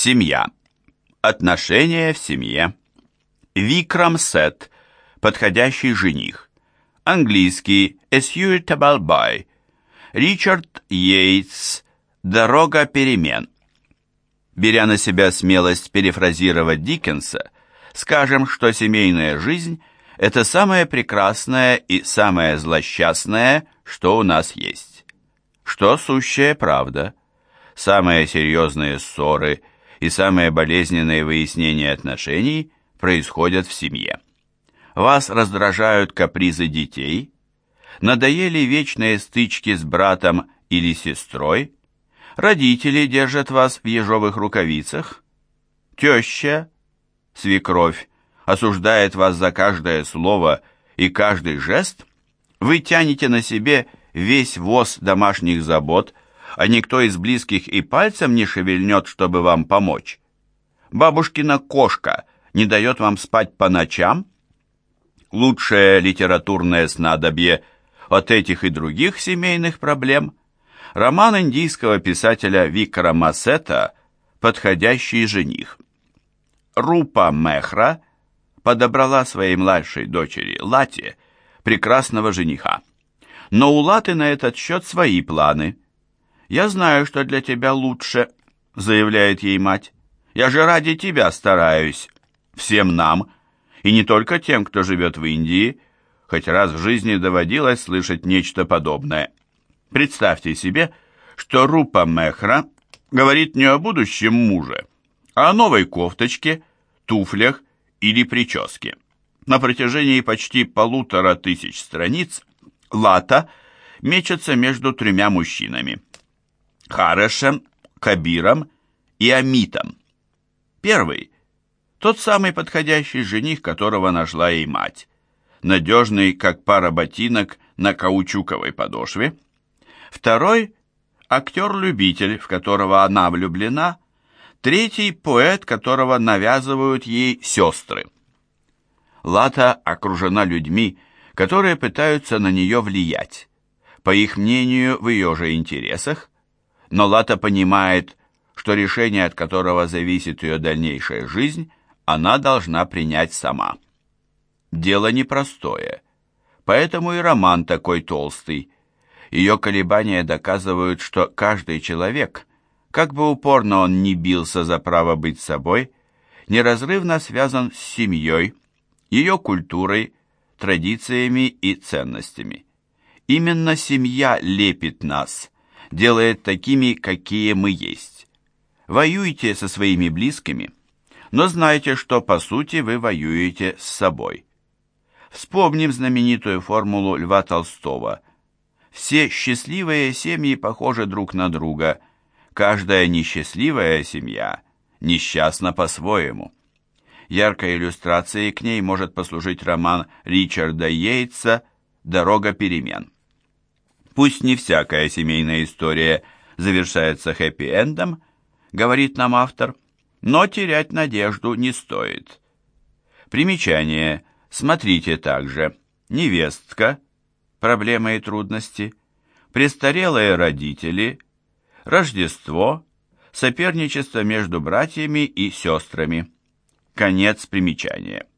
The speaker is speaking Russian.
Семья. Отношения в семье. Викрам Сет. Подходящий жених. Английский A Suitable Boy. Ричард Йейтс. Дорога перемен. Беря на себя смелость перефразировать Диккенса, скажем, что семейная жизнь – это самое прекрасное и самое злосчастное, что у нас есть. Что сущая правда. Самые серьезные ссоры – и самые болезненные выяснения отношений происходят в семье. Вас раздражают капризы детей, надоели вечные стычки с братом или сестрой, родители держат вас в ежовых рукавицах, теща, свекровь, осуждает вас за каждое слово и каждый жест, вы тянете на себе весь воз домашних забот – а никто из близких и пальцем не шевельнет, чтобы вам помочь. Бабушкина кошка не дает вам спать по ночам? Лучшее литературное снадобье от этих и других семейных проблем – роман индийского писателя Викара Массета «Подходящий жених». Рупа Мехра подобрала своей младшей дочери Лате прекрасного жениха. Но у Латы на этот счет свои планы – «Я знаю, что для тебя лучше», — заявляет ей мать. «Я же ради тебя стараюсь. Всем нам, и не только тем, кто живет в Индии, хоть раз в жизни доводилось слышать нечто подобное. Представьте себе, что Рупа Мехра говорит не о будущем муже, а о новой кофточке, туфлях или прическе. На протяжении почти полутора тысяч страниц Лата мечется между тремя мужчинами. Харешем, Кабиром и Амитом. Первый – тот самый подходящий жених, которого нашла ей мать. Надежный, как пара ботинок на каучуковой подошве. Второй – актер-любитель, в которого она влюблена. Третий – поэт, которого навязывают ей сестры. Лата окружена людьми, которые пытаются на нее влиять. По их мнению, в ее же интересах – но Лата понимает, что решение, от которого зависит ее дальнейшая жизнь, она должна принять сама. Дело непростое, поэтому и роман такой толстый. Ее колебания доказывают, что каждый человек, как бы упорно он ни бился за право быть собой, неразрывно связан с семьей, ее культурой, традициями и ценностями. Именно семья лепит нас – делает такими, какие мы есть. Воюйте со своими близкими, но знайте, что по сути вы воюете с собой. Вспомним знаменитую формулу Льва Толстого. Все счастливые семьи похожи друг на друга, каждая несчастливая семья несчастна по-своему. Яркой иллюстрацией к ней может послужить роман Ричарда Йейтса «Дорога перемен». Пусть не всякая семейная история завершается хэппи-эндом, говорит нам автор, но терять надежду не стоит. Примечание. Смотрите также. Невестка. Проблемы и трудности. Престарелые родители. Рождество. Соперничество между братьями и сестрами. Конец примечания.